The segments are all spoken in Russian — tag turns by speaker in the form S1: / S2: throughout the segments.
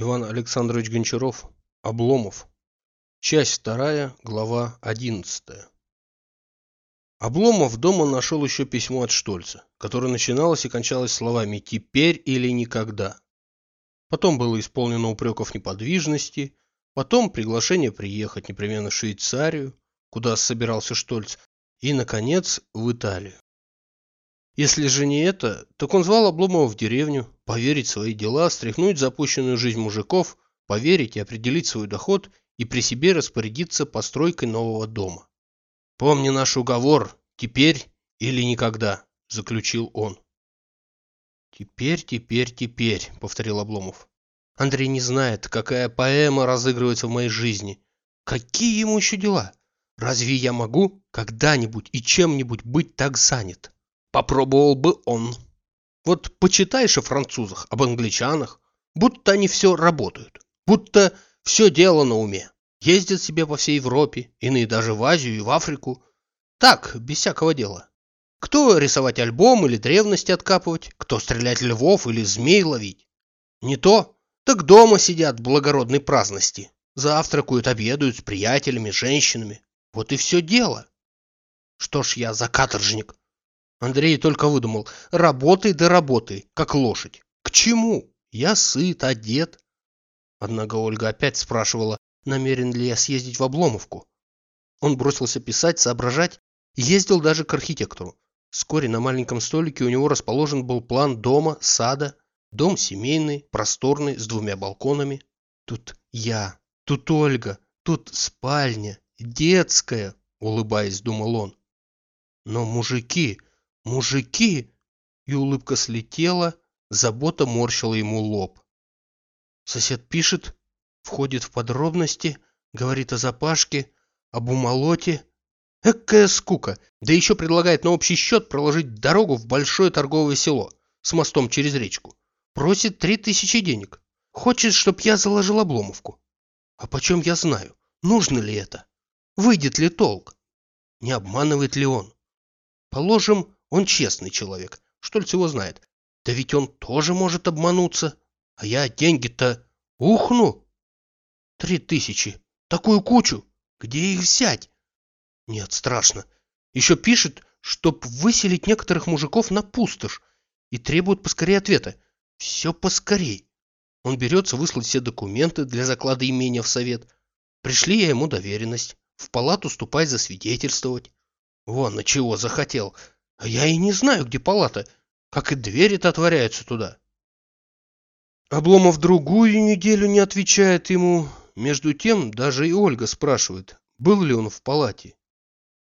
S1: Иван Александрович Гончаров. Обломов. Часть вторая, глава одиннадцатая. Обломов дома нашел еще письмо от Штольца, которое начиналось и кончалось словами «теперь или никогда». Потом было исполнено упреков неподвижности, потом приглашение приехать непременно в Швейцарию, куда собирался Штольц, и, наконец, в Италию. Если же не это, так он звал Обломова в деревню, поверить свои дела, стряхнуть запущенную жизнь мужиков, поверить и определить свой доход и при себе распорядиться постройкой нового дома. «Помни наш уговор, теперь или никогда», – заключил он. «Теперь, теперь, теперь», – повторил Обломов. «Андрей не знает, какая поэма разыгрывается в моей жизни. Какие ему еще дела? Разве я могу когда-нибудь и чем-нибудь быть так занят?» Попробовал бы он. Вот почитаешь о французах, об англичанах, будто они все работают, будто все дело на уме. Ездят себе по всей Европе, иные даже в Азию и в Африку. Так, без всякого дела. Кто рисовать альбом или древности откапывать, кто стрелять львов или змей ловить. Не то, так дома сидят в благородной праздности. Завтракают, обедают с приятелями, женщинами. Вот и все дело. Что ж я за каторжник? Андрей только выдумал. Работай да работай, как лошадь. К чему? Я сыт, одет. Однако Ольга опять спрашивала, намерен ли я съездить в Обломовку. Он бросился писать, соображать, ездил даже к архитектору. Вскоре на маленьком столике у него расположен был план дома, сада. Дом семейный, просторный, с двумя балконами. Тут я, тут Ольга, тут спальня, детская, улыбаясь, думал он. Но мужики, Мужики! И улыбка слетела, забота морщила ему лоб. Сосед пишет, входит в подробности, говорит о запашке, об умолоте. Экая скука! Да еще предлагает на общий счет проложить дорогу в большое торговое село с мостом через речку. Просит три тысячи денег. Хочет, чтоб я заложил обломовку. А почем я знаю, нужно ли это? Выйдет ли толк? Не обманывает ли он? Положим, он честный человек. Штольц его знает. Да ведь он тоже может обмануться. А я деньги-то ухну. Три тысячи. Такую кучу. Где их взять? Нет, страшно. Еще пишет, чтоб выселить некоторых мужиков на пустошь и требует поскорее ответа. Все поскорей. Он берется выслать все документы для заклада имения в совет. Пришли я ему доверенность. В палату ступай засвидетельствовать. Вон, на чего захотел. А я и не знаю, где палата, как и двери-то отворяются туда. Обломов другую неделю не отвечает ему. Между тем, даже и Ольга спрашивает, был ли он в палате.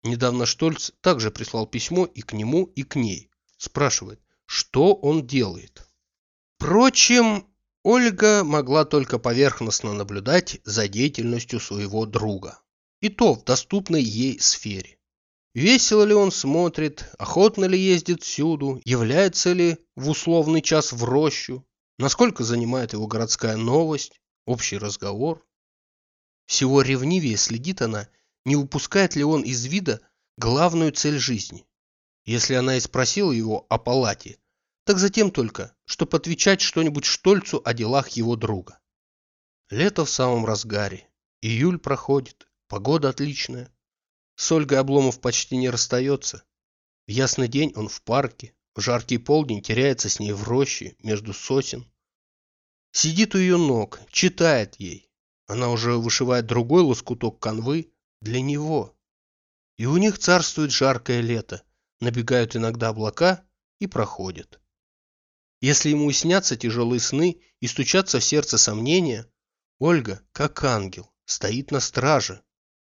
S1: Недавно Штольц также прислал письмо и к нему, и к ней. Спрашивает, что он делает. Впрочем, Ольга могла только поверхностно наблюдать за деятельностью своего друга. И то в доступной ей сфере. Весело ли он смотрит, охотно ли ездит всюду, является ли в условный час в рощу, насколько занимает его городская новость, общий разговор. Всего ревнивее следит она, не упускает ли он из вида главную цель жизни. Если она и спросила его о палате, так затем только, чтобы отвечать что-нибудь Штольцу о делах его друга. Лето в самом разгаре, июль проходит, погода отличная. С Ольгой Обломов почти не расстается. В ясный день он в парке, в жаркий полдень теряется с ней в роще, между сосен. Сидит у ее ног, читает ей. Она уже вышивает другой лоскуток канвы для него. И у них царствует жаркое лето. Набегают иногда облака и проходят. Если ему снятся тяжелые сны и стучатся в сердце сомнения, Ольга, как ангел, стоит на страже,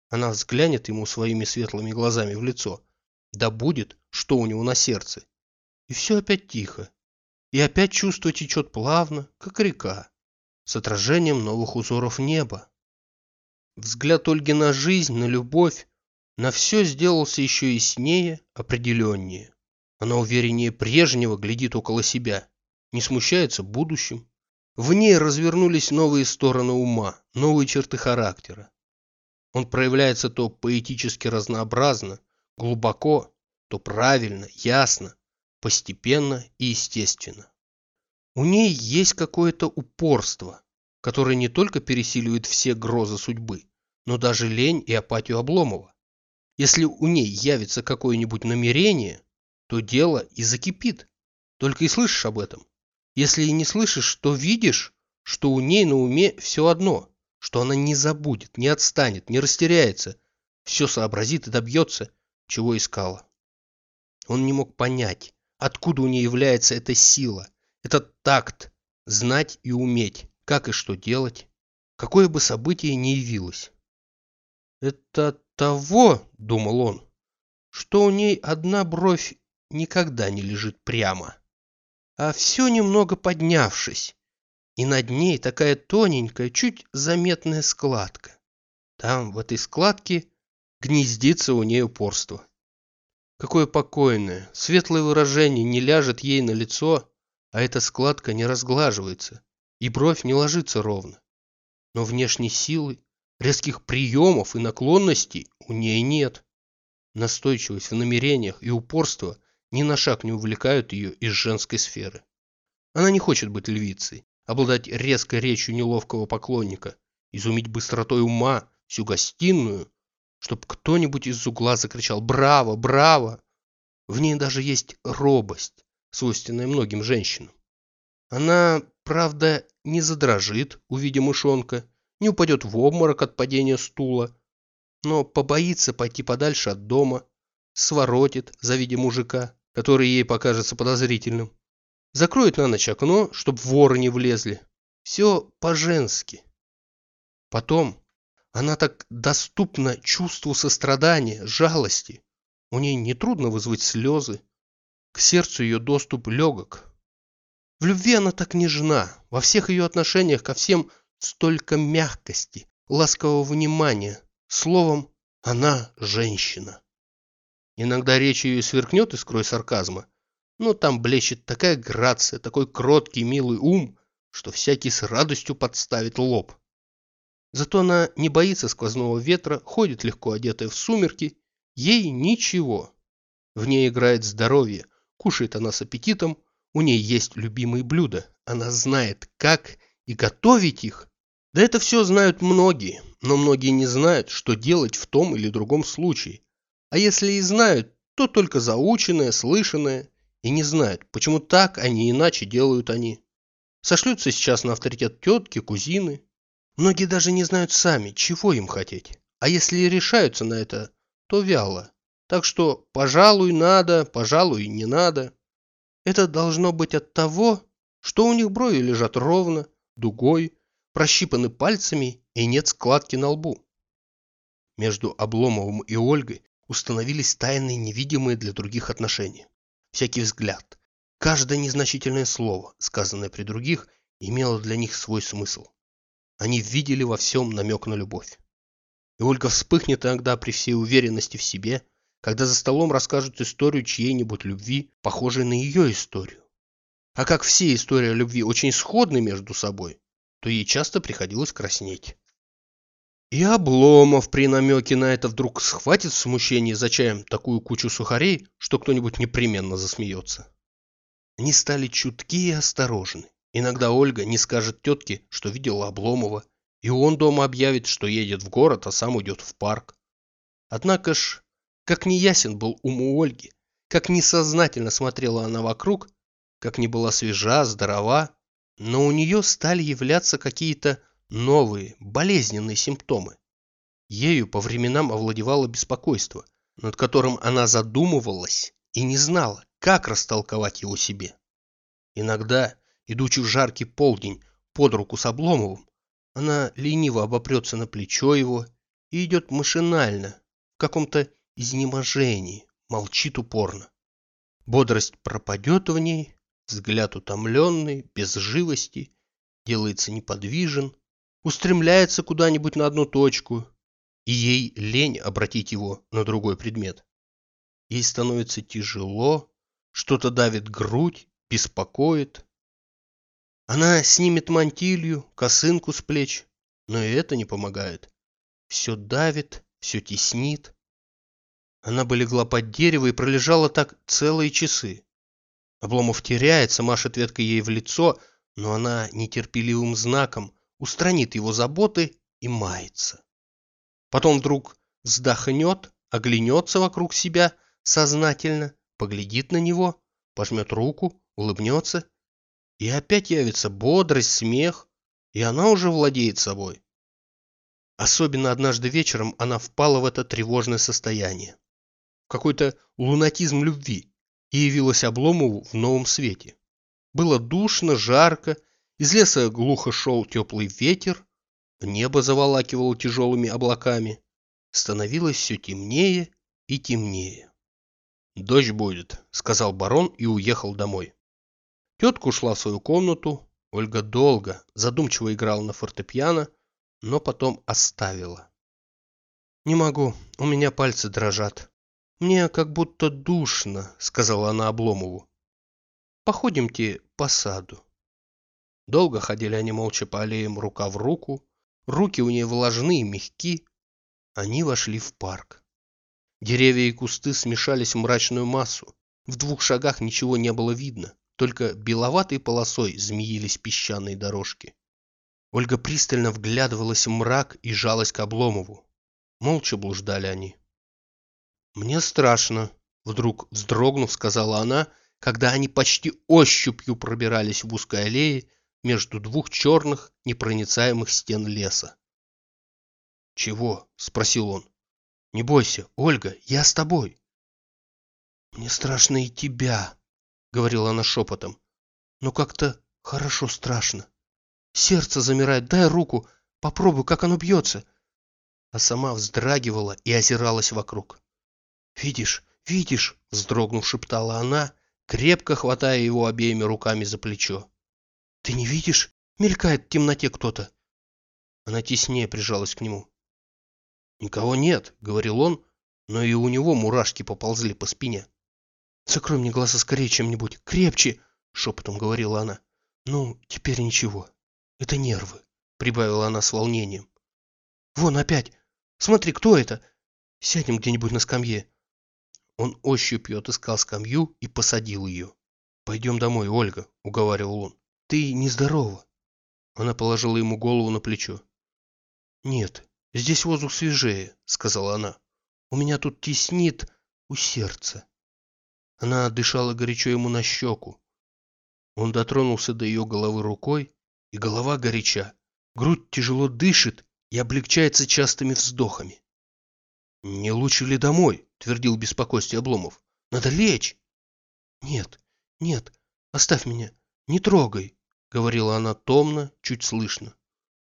S1: она взглянет ему своими светлыми глазами в лицо. Да будет, что у него на сердце. И все опять тихо. И опять чувство течет плавно, как река, с отражением новых узоров неба. Взгляд Ольги на жизнь, на любовь, на все сделался еще яснее, определеннее. Она увереннее прежнего глядит около себя, не смущается будущим. В ней развернулись новые стороны ума, новые черты характера. Он проявляется то поэтически разнообразно, глубоко, то правильно, ясно, постепенно и естественно. У ней есть какое-то упорство, который не только пересиливает все грозы судьбы, но даже лень и апатию Обломова. Если у ней явится какое-нибудь намерение, то дело и закипит. Только и слышишь об этом. Если и не слышишь, то видишь, что у ней на уме все одно, что она не забудет, не отстанет, не растеряется, все сообразит и добьется, чего искала. Он не мог понять, откуда у нее является эта сила, этот такт, знать и уметь, как и что делать, какое бы событие ни явилось. «Это того, — думал он, — что у ней одна бровь никогда не лежит прямо, а все немного поднявшись, и над ней такая тоненькая, чуть заметная складка. Там, в этой складке, гнездится у нее упорство. Какое покойное, светлое выражение не ляжет ей на лицо, а эта складка не разглаживается, и бровь не ложится ровно. Но внешней силы, резких приемов и наклонностей у ней нет. Настойчивость в намерениях и упорство ни на шаг не увлекают ее из женской сферы. Она не хочет быть львицей, обладать резкой речью неловкого поклонника, изумить быстротой ума всю гостиную, чтоб кто-нибудь из угла закричал «Браво! Браво!». В ней даже есть робость, свойственная многим женщинам. Она, правда, не задрожит, увидя мышонка, не упадет в обморок от падения стула, но побоится пойти подальше от дома, своротит, завидя мужика, который ей покажется подозрительным, закроет на ночь окно, чтоб воры не влезли. Все по-женски. Потом она так доступна чувству сострадания, жалости. У ней нетрудно вызвать слезы. К сердцу ее доступ легок. В любви она так нежна, во всех ее отношениях ко всем столько мягкости, ласкового внимания. Словом, она женщина. Иногда речь ее сверкнет искрой сарказма, но там блещет такая грация, такой кроткий, милый ум, что всякий с радостью подставит лоб. Зато она не боится сквозного ветра, ходит легко одетая в сумерки, ей ничего. В ней играет здоровье, кушает она с аппетитом, у ней есть любимые блюда, она знает, как и готовить их. Да это все знают многие, но многие не знают, что делать в том или другом случае. А если и знают, то только заученное, слышанное, и не знают, почему так, а не иначе делают они. Сошлются сейчас на авторитет тетки, кузины. Многие даже не знают сами, чего им хотеть. А если решаются на это, то вяло. Так что, пожалуй, надо, пожалуй, не надо. Это должно быть от того, что у них брови лежат ровно, дугой, прощипаны пальцами и нет складки на лбу. Между Обломовым и Ольгой установились тайные невидимые для других отношения всякий взгляд, каждое незначительное слово, сказанное при других, имело для них свой смысл. Они видели во всем намек на любовь. И Ольга вспыхнет иногда при всей уверенности в себе, когда за столом расскажут историю чьей-нибудь любви, похожей на ее историю. А как все истории любви очень сходны между собой, то ей часто приходилось краснеть. И Обломов при намеке на это вдруг схватит в смущении за чаем такую кучу сухарей, что кто-нибудь непременно засмеется. Они стали чутки и осторожны. Иногда Ольга не скажет тетке, что видела Обломова, и он дома объявит, что едет в город, а сам уйдет в парк. Однако ж, как неясен был ум у Ольги, как несознательно смотрела она вокруг, как не была свежа, здорова, но у нее стали являться какие-то новые, болезненные симптомы. Ею по временам овладевало беспокойство, над которым она задумывалась и не знала, как растолковать его себе. Иногда, идучи в жаркий полдень под руку с Обломовым, она лениво обопрется на плечо его и идет машинально, в каком-то изнеможении, молчит упорно. Бодрость пропадет в ней, взгляд утомленный, без живости, делается неподвижен, устремляется куда-нибудь на одну точку, и ей лень обратить его на другой предмет. Ей становится тяжело, что-то давит грудь, беспокоит. Она снимет мантилью, косынку с плеч, но и это не помогает. Все давит, все теснит. Она бы легла под дерево и пролежала так целые часы. Обломов теряется, машет веткой ей в лицо, но она нетерпеливым знаком устранит его заботы и мается. Потом вдруг вздохнет, оглянется вокруг себя сознательно, поглядит на него, пожмет руку, улыбнется, и опять явится бодрость, смех, и она уже владеет собой. Особенно однажды вечером она впала в это тревожное состояние. Какой-то лунатизм любви и явилась Обломову в новом свете. Было душно, жарко, из леса глухо шел теплый ветер, небо заволакивало тяжелыми облаками, становилось все темнее и темнее. «Дождь будет», — сказал барон и уехал домой. Тетка ушла в свою комнату, Ольга долго, задумчиво играла на фортепиано, но потом оставила. «Не могу, у меня пальцы дрожат. Мне как будто душно», — сказала она Обломову. «Походимте по саду». Долго ходили они молча по аллеям рука в руку, руки у нее влажные, мягки. Они вошли в парк. Деревья и кусты смешались в мрачную массу. В двух шагах ничего не было видно, только беловатой полосой змеились песчаные дорожки. Ольга пристально вглядывалась в мрак и жалась к Обломову. Молча блуждали они. «Мне страшно», — вдруг вздрогнув, сказала она, когда они почти ощупью пробирались в узкой аллее между двух черных непроницаемых стен леса. «Чего?» — спросил он. Не бойся, Ольга, я с тобой. Мне страшно и тебя, говорила она шепотом. Но как-то хорошо страшно. Сердце замирает, дай руку, попробуй, как оно бьется. А сама вздрагивала и озиралась вокруг. Видишь, видишь, вздрогнув, шептала она, крепко хватая его обеими руками за плечо. Ты не видишь? Мелькает в темноте кто-то. Она теснее прижалась к нему. «Никого нет», — говорил он, но и у него мурашки поползли по спине. «Закрой мне глаза скорее чем-нибудь, крепче!» — шепотом говорила она. «Ну, теперь ничего. Это нервы», — прибавила она с волнением. «Вон опять! Смотри, кто это? Сядем где-нибудь на скамье». Он ощупью отыскал скамью и посадил ее. «Пойдем домой, Ольга», — уговаривал он. «Ты нездорова». Она положила ему голову на плечо. «Нет, «Здесь воздух свежее», — сказала она. «У меня тут теснит у сердца». Она дышала горячо ему на щеку. Он дотронулся до ее головы рукой, и голова горяча. Грудь тяжело дышит и облегчается частыми вздохами. «Не лучше ли домой?» — твердил беспокойствие Обломов. «Надо лечь!» «Нет, нет, оставь меня, не трогай!» — говорила она томно, чуть слышно.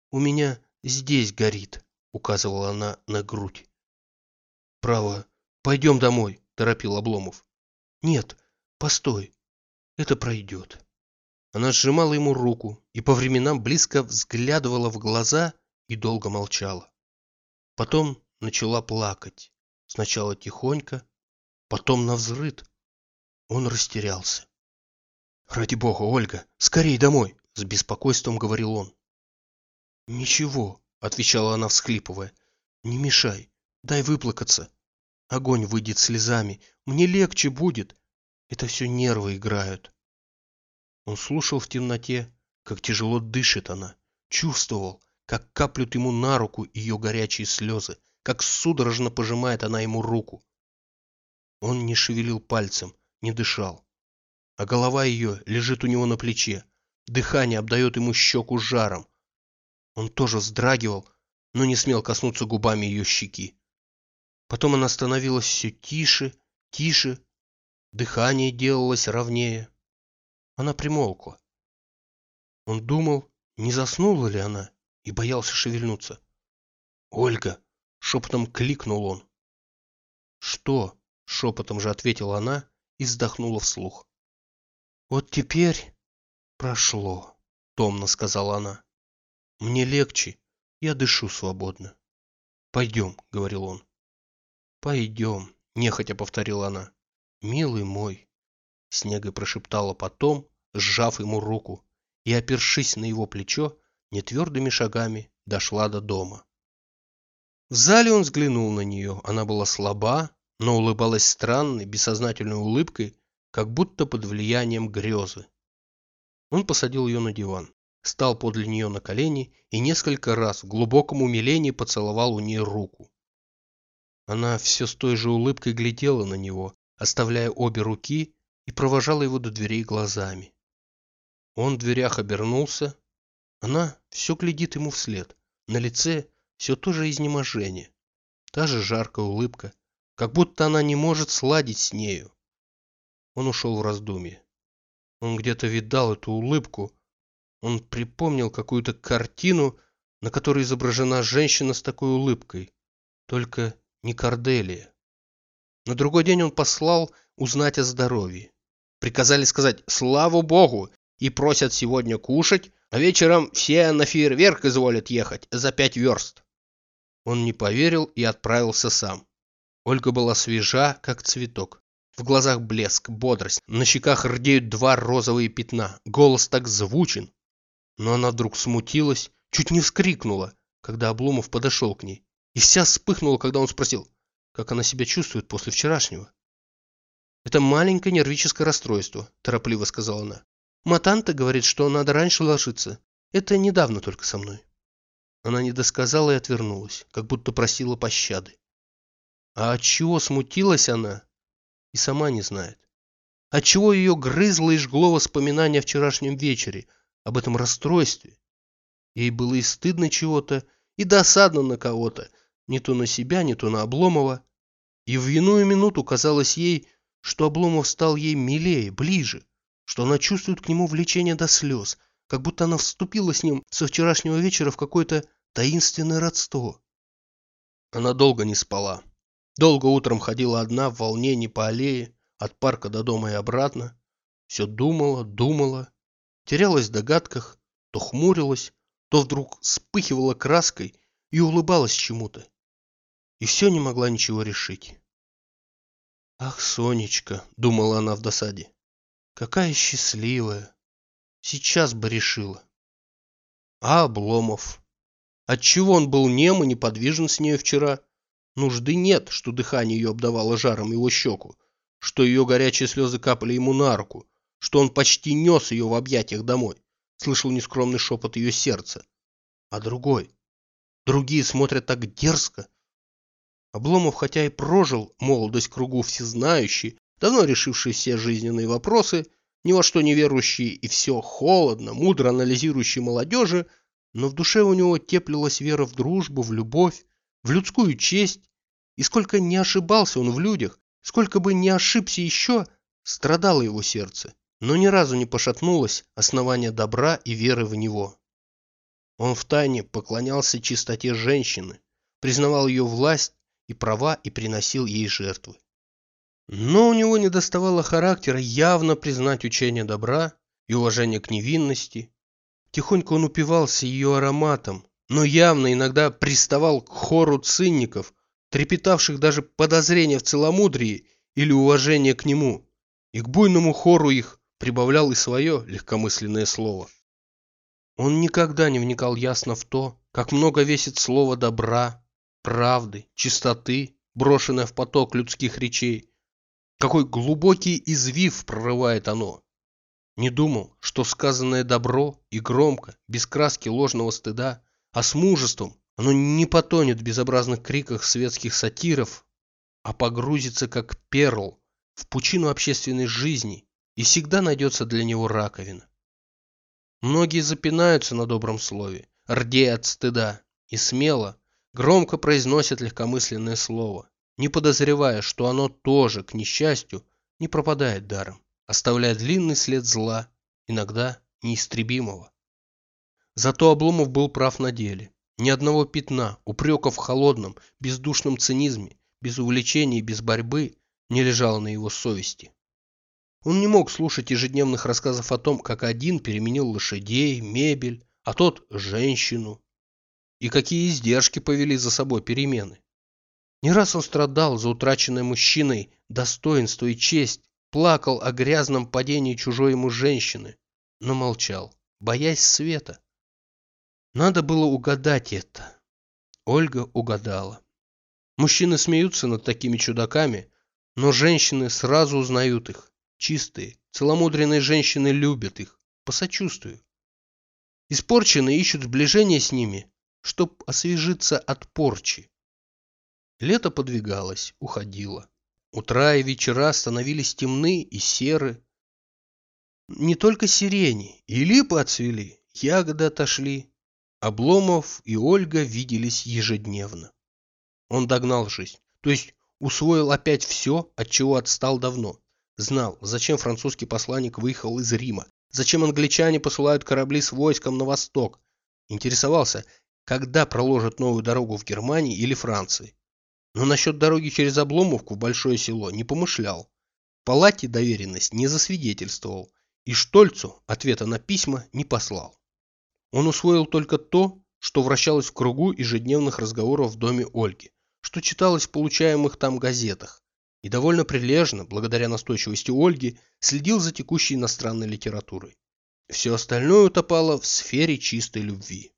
S1: «У меня здесь горит» указывала она на грудь. «Право, пойдем домой», — торопил Обломов. «Нет, постой, это пройдет». Она сжимала ему руку и по временам близко взглядывала в глаза и долго молчала. Потом начала плакать. Сначала тихонько, потом навзрыд. Он растерялся. «Ради бога, Ольга, скорей домой!» — с беспокойством говорил он. «Ничего, отвечала она, всхлипывая. Не мешай, дай выплакаться. Огонь выйдет слезами, мне легче будет. Это все нервы играют. Он слушал в темноте, как тяжело дышит она, чувствовал, как каплют ему на руку ее горячие слезы, как судорожно пожимает она ему руку. Он не шевелил пальцем, не дышал. А голова ее лежит у него на плече, дыхание обдает ему щеку жаром, он тоже вздрагивал, но не смел коснуться губами ее щеки. Потом она становилась все тише, тише, дыхание делалось ровнее. Она примолкла. Он думал, не заснула ли она, и боялся шевельнуться. «Ольга!» — шепотом кликнул он. «Что?» — шепотом же ответила она и вздохнула вслух. «Вот теперь прошло», — томно сказала она. Мне легче, я дышу свободно. Пойдем, говорил он. Пойдем, нехотя повторила она. Милый мой, Снега прошептала потом, сжав ему руку, и, опершись на его плечо, нетвердыми шагами дошла до дома. В зале он взглянул на нее. Она была слаба, но улыбалась странной, бессознательной улыбкой, как будто под влиянием грезы. Он посадил ее на диван. стал подле нее на колени и несколько раз в глубоком умилении поцеловал у нее руку. Она все с той же улыбкой глядела на него, оставляя обе руки, и провожала его до дверей глазами. Он в дверях обернулся. Она все глядит ему вслед. На лице все то же изнеможение. Та же жаркая улыбка, как будто она не может сладить с нею. Он ушел в раздумье. Он где-то видал эту улыбку. Он припомнил какую-то картину, на которой изображена женщина с такой улыбкой. Только не Корделия. На другой день он послал узнать о здоровье. Приказали сказать «Слава Богу!» и просят сегодня кушать, а вечером все на фейерверк изволят ехать за пять верст. Он не поверил и отправился сам. Ольга была свежа, как цветок. В глазах блеск, бодрость, на щеках рдеют два розовые пятна, голос так звучен. Но она вдруг смутилась, чуть не вскрикнула, когда Обломов подошел к ней. И вся вспыхнула, когда он спросил, как она себя чувствует после вчерашнего. «Это маленькое нервическое расстройство», – торопливо сказала она. «Матанта говорит, что надо раньше ложиться. Это недавно только со мной». Она не досказала и отвернулась, как будто просила пощады. А от чего смутилась она, и сама не знает. Отчего ее грызло и жгло воспоминания о вчерашнем вечере, об этом расстройстве. Ей было и стыдно чего-то, и досадно на кого-то, не то на себя, не то на Обломова. И в иную минуту казалось ей, что Обломов стал ей милее, ближе, что она чувствует к нему влечение до слез, как будто она вступила с ним со вчерашнего вечера в какое-то таинственное родство. Она долго не спала. Долго утром ходила одна в волнении по аллее, от парка до дома и обратно. Все думала, думала, терялась в догадках, то хмурилась, то вдруг вспыхивала краской и улыбалась чему-то. И все не могла ничего решить. «Ах, Сонечка!» — думала она в досаде. «Какая счастливая! Сейчас бы решила!» А Обломов? Отчего он был нем и неподвижен с нею вчера? Нужды нет, что дыхание ее обдавало жаром его щеку, что ее горячие слезы капали ему на руку, что он почти нес ее в объятиях домой. Слышал нескромный шепот ее сердца. А другой? Другие смотрят так дерзко. Обломов, хотя и прожил молодость кругу всезнающий, давно решивший все жизненные вопросы, ни во что не верующий и все холодно, мудро анализирующий молодежи, но в душе у него теплилась вера в дружбу, в любовь, в людскую честь, и сколько не ошибался он в людях, сколько бы не ошибся еще, страдало его сердце, но ни разу не пошатнулось основание добра и веры в него. Он втайне поклонялся чистоте женщины, признавал ее власть и права и приносил ей жертвы. Но у него не доставало характера явно признать учение добра и уважение к невинности. Тихонько он упивался ее ароматом, но явно иногда приставал к хору цинников, трепетавших даже подозрения в целомудрии или уважение к нему, и к буйному хору их прибавлял и свое легкомысленное слово. Он никогда не вникал ясно в то, как много весит слово добра, правды, чистоты, брошенное в поток людских речей, какой глубокий извив прорывает оно. Не думал, что сказанное добро и громко, без краски ложного стыда, а с мужеством оно не потонет в безобразных криках светских сатиров, а погрузится как перл в пучину общественной жизни и всегда найдется для него раковина. Многие запинаются на добром слове, рдея от стыда, и смело, громко произносят легкомысленное слово, не подозревая, что оно тоже, к несчастью, не пропадает даром, оставляя длинный след зла, иногда неистребимого. Зато Обломов был прав на деле. Ни одного пятна, упрека в холодном, бездушном цинизме, без увлечений и без борьбы не лежало на его совести. Он не мог слушать ежедневных рассказов о том, как один переменил лошадей, мебель, а тот – женщину. И какие издержки повели за собой перемены. Не раз он страдал за утраченное мужчиной достоинство и честь, плакал о грязном падении чужой ему женщины, но молчал, боясь света. Надо было угадать это. Ольга угадала. Мужчины смеются над такими чудаками, но женщины сразу узнают их. Чистые, целомудренные женщины любят их, по сочувствию. Испорченные ищут сближение с ними, чтоб освежиться от порчи. Лето подвигалось, уходило. Утра и вечера становились темны и серы. Не только сирени, и липы отцвели, ягоды отошли. Обломов и Ольга виделись ежедневно. Он догнал жизнь, то есть усвоил опять все, от чего отстал давно. Знал, зачем французский посланник выехал из Рима, зачем англичане посылают корабли с войском на восток. Интересовался, когда проложат новую дорогу в Германии или Франции. Но насчет дороги через Обломовку в Большое село не помышлял. Палате доверенность не засвидетельствовал, и Штольцу ответа на письма не послал. Он усвоил только то, что вращалось в кругу ежедневных разговоров в доме Ольги, что читалось в получаемых там газетах, и довольно прилежно, благодаря настойчивости Ольги, следил за текущей иностранной литературой. Все остальное утопало в сфере чистой любви.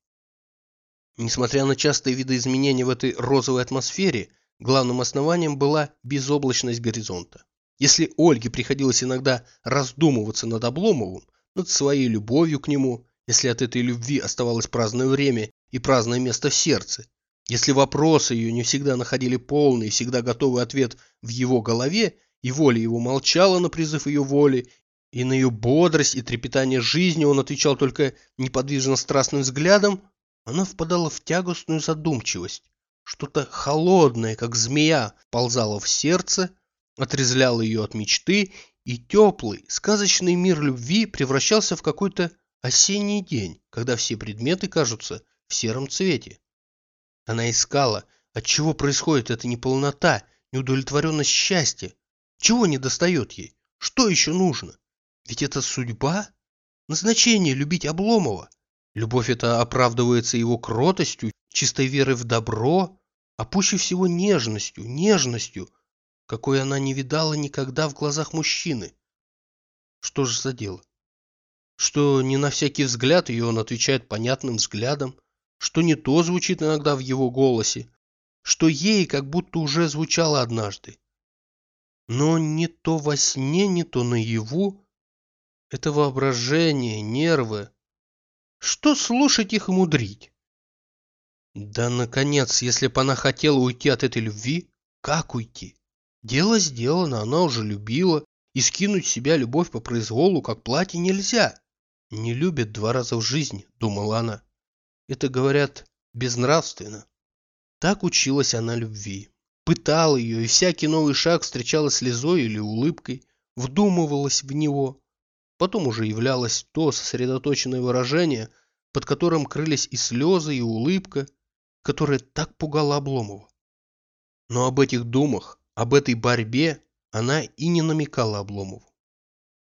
S1: Несмотря на частые видоизменения в этой розовой атмосфере, Главным основанием была безоблачность горизонта. Если Ольге приходилось иногда раздумываться над Обломовым, над своей любовью к нему, если от этой любви оставалось праздное время и праздное место в сердце, если вопросы ее не всегда находили полный и всегда готовый ответ в его голове, и воля его молчала на призыв ее воли, и на ее бодрость и трепетание жизни он отвечал только неподвижно страстным взглядом, она впадала в тягостную задумчивость, что-то холодное, как змея, ползало в сердце, отрезляло ее от мечты, и теплый, сказочный мир любви превращался в какой-то осенний день, когда все предметы кажутся в сером цвете. Она искала, от чего происходит эта неполнота, неудовлетворенность счастья, чего не достает ей, что еще нужно. Ведь это судьба, назначение любить Обломова. Любовь эта оправдывается его кротостью, чистой верой в добро, а пуще всего нежностью, нежностью, какой она не видала никогда в глазах мужчины. Что же за дело? Что не на всякий взгляд ее он отвечает понятным взглядом, что не то звучит иногда в его голосе, что ей как будто уже звучало однажды. Но не то во сне, не то наяву. Это воображение, нервы, что слушать их и мудрить? Да, наконец, если бы она хотела уйти от этой любви, как уйти? Дело сделано, она уже любила, и скинуть с себя любовь по произволу, как платье, нельзя. Не любят два раза в жизни, думала она. Это, говорят, безнравственно. Так училась она любви. Пытала ее, и всякий новый шаг встречала слезой или улыбкой, вдумывалась в него, Потом уже являлось то сосредоточенное выражение, под которым крылись и слезы, и улыбка, которая так пугала Обломова. Но об этих думах, об этой борьбе она и не намекала Обломову.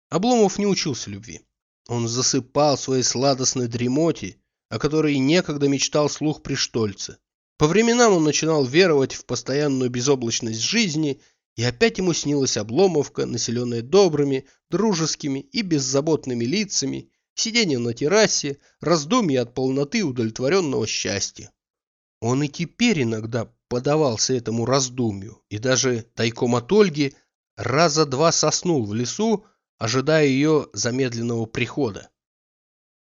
S1: Обломов не учился любви. Он засыпал в своей сладостной дремоте, о которой некогда мечтал слух при Штольце. По временам он начинал веровать в постоянную безоблачность жизни и опять ему снилась обломовка, населенная добрыми, дружескими и беззаботными лицами, сидение на террасе, раздумья от полноты удовлетворенного счастья. Он и теперь иногда подавался этому раздумью, и даже тайком от Ольги раза два соснул в лесу, ожидая ее замедленного прихода.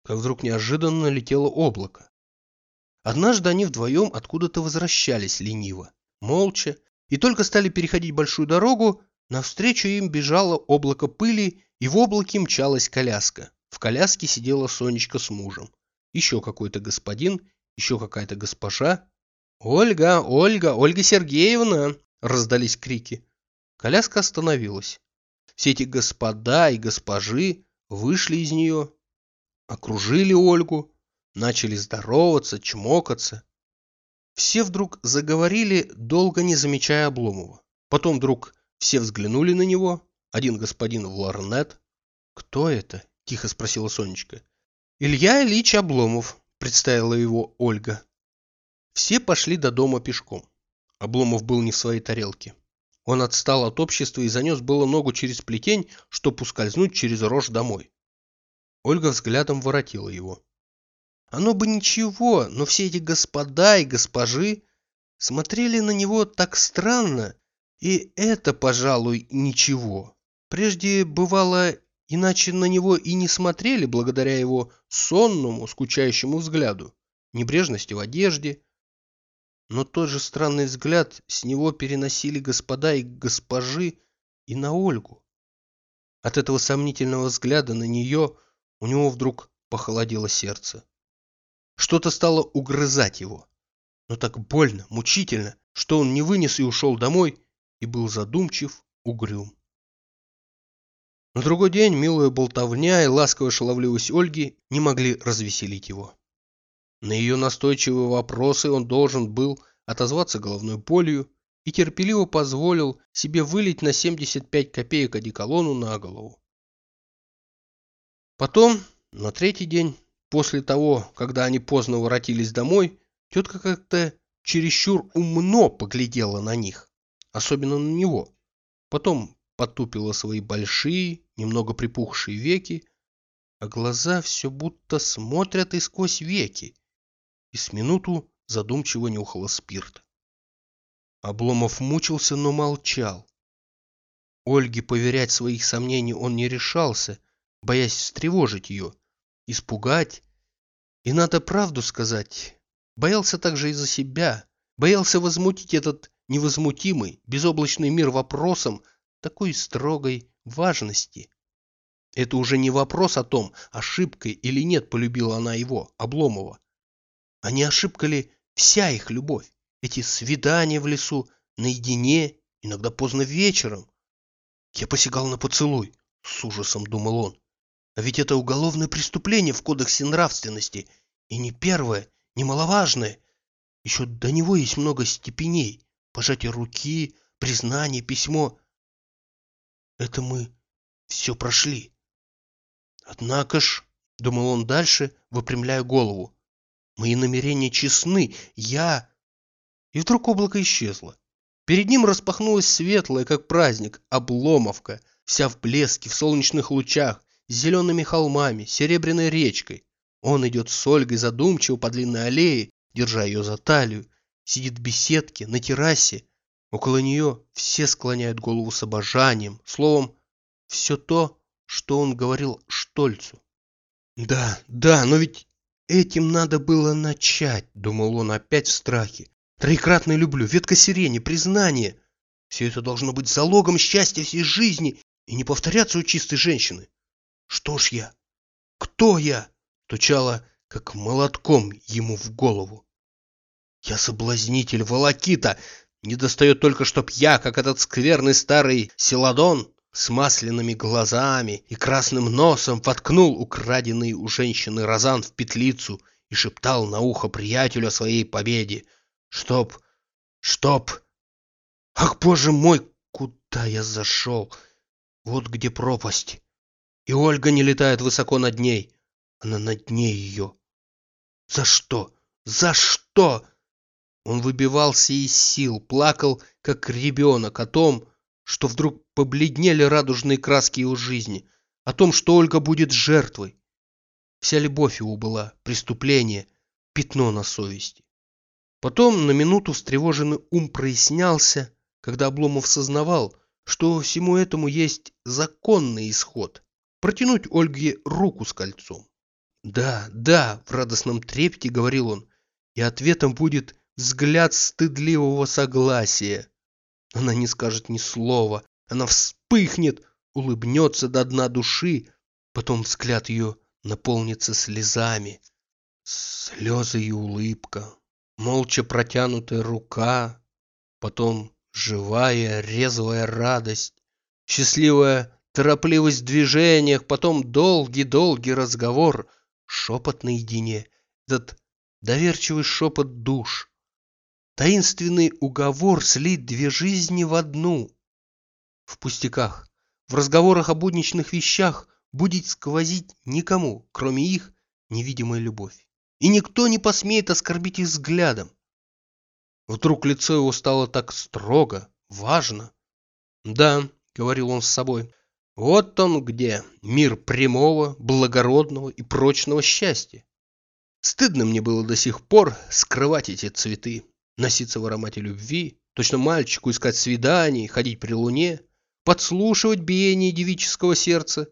S1: Как вдруг неожиданно летело облако. Однажды они вдвоем откуда-то возвращались лениво, молча, и только стали переходить большую дорогу, навстречу им бежало облако пыли, и в облаке мчалась коляска. В коляске сидела Сонечка с мужем. Еще какой-то господин, еще какая-то госпожа. «Ольга, Ольга, Ольга Сергеевна!» – раздались крики. Коляска остановилась. Все эти господа и госпожи вышли из нее, окружили Ольгу, начали здороваться, чмокаться. Все вдруг заговорили, долго не замечая Обломова. Потом вдруг все взглянули на него. Один господин в ларнет. «Кто это?» – тихо спросила Сонечка. «Илья Ильич Обломов», – представила его Ольга. Все пошли до дома пешком. Обломов был не в своей тарелке. Он отстал от общества и занес было ногу через плетень, чтобы ускользнуть через рожь домой. Ольга взглядом воротила его. Оно бы ничего, но все эти господа и госпожи смотрели на него так странно, и это, пожалуй, ничего. Прежде, бывало, иначе на него и не смотрели благодаря его сонному, скучающему взгляду, небрежности в одежде. Но тот же странный взгляд с него переносили господа и госпожи и на Ольгу. От этого сомнительного взгляда на нее у него вдруг похолодело сердце. Что-то стало угрызать его, но так больно, мучительно, что он не вынес и ушел домой, и был задумчив, угрюм. На другой день милая болтовня и ласковая шаловливость Ольги не могли развеселить его. На ее настойчивые вопросы он должен был отозваться головной болью и терпеливо позволил себе вылить на 75 копеек одеколону на голову. Потом, на третий день, после того, когда они поздно воротились домой, тетка как-то чересчур умно поглядела на них, особенно на него. Потом потупила свои большие, немного припухшие веки, а глаза все будто смотрят и сквозь веки, и с минуту задумчиво нюхала спирт. Обломов мучился, но молчал. Ольге поверять своих сомнений он не решался, боясь встревожить ее, испугать. И надо правду сказать, боялся также и за себя, боялся возмутить этот невозмутимый, безоблачный мир вопросом такой строгой важности. Это уже не вопрос о том, ошибкой или нет полюбила она его, Обломова. А не ошибка ли вся их любовь? Эти свидания в лесу, наедине, иногда поздно вечером. Я посягал на поцелуй, с ужасом думал он. А ведь это уголовное преступление в кодексе нравственности. И не первое, не маловажное. Еще до него есть много степеней. Пожатие руки, признание, письмо. Это мы все прошли. Однако ж, думал он дальше, выпрямляя голову, мои намерения честны, я... И вдруг облако исчезло. Перед ним распахнулась светлая, как праздник, обломовка, вся в блеске, в солнечных лучах, с зелеными холмами, серебряной речкой. Он идет с Ольгой задумчиво по длинной аллее, держа ее за талию, сидит в беседке, на террасе, Около нее все склоняют голову с обожанием, словом, все то, что он говорил Штольцу. «Да, да, но ведь этим надо было начать», — думал он опять в страхе. «Троекратно люблю, ветка сирени, признание. Все это должно быть залогом счастья всей жизни и не повторяться у чистой женщины. Что ж я? Кто я?» — стучало, как молотком ему в голову. «Я соблазнитель, волокита, не достает только, чтоб я, как этот скверный старый Селадон, с масляными глазами и красным носом воткнул украденный у женщины розан в петлицу и шептал на ухо приятелю о своей победе. Чтоб... Чтоб... Ах, боже мой, куда я зашел? Вот где пропасть. И Ольга не летает высоко над ней. Она на дне ее. За что? За что? Он выбивался из сил, плакал, как ребенок, о том, что вдруг побледнели радужные краски его жизни, о том, что Ольга будет жертвой. Вся любовь его была преступление, пятно на совести. Потом на минуту встревоженный ум прояснялся, когда Обломов сознавал, что всему этому есть законный исход – протянуть Ольге руку с кольцом. «Да, да», – в радостном трепете говорил он, – и ответом будет взгляд стыдливого согласия. Она не скажет ни слова, она вспыхнет, улыбнется до дна души, потом взгляд ее наполнится слезами. Слезы и улыбка, молча протянутая рука, потом живая, резвая радость, счастливая торопливость в движениях, потом долгий-долгий разговор, шепот наедине, этот доверчивый шепот душ, Таинственный уговор слить две жизни в одну. В пустяках, в разговорах о будничных вещах будет сквозить никому, кроме их, невидимая любовь. И никто не посмеет оскорбить их взглядом. Вдруг лицо его стало так строго, важно. «Да», — говорил он с собой, — «вот он где, мир прямого, благородного и прочного счастья. Стыдно мне было до сих пор скрывать эти цветы носиться в аромате любви, точно мальчику искать свиданий, ходить при луне, подслушивать биение девического сердца.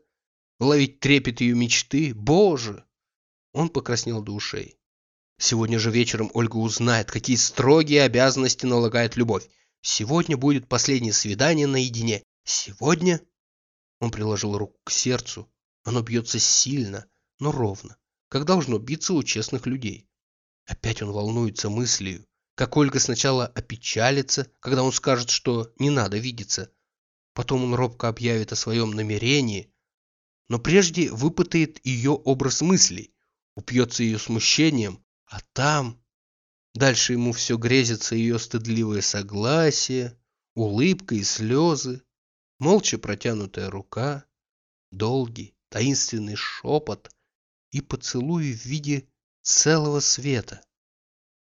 S1: ловить трепет ее мечты. Боже! Он покраснел до ушей. Сегодня же вечером Ольга узнает, какие строгие обязанности налагает любовь. Сегодня будет последнее свидание наедине. Сегодня... Он приложил руку к сердцу. Оно бьется сильно, но ровно, как должно биться у честных людей. Опять он волнуется мыслью, как Ольга сначала опечалится, когда он скажет, что не надо видеться. Потом он робко объявит о своем намерении, но прежде выпытает ее образ мыслей, упьется ее смущением, а там... Дальше ему все грезится ее стыдливое согласие, улыбка и слезы, молча протянутая рука, долгий, таинственный шепот и поцелуй в виде целого света.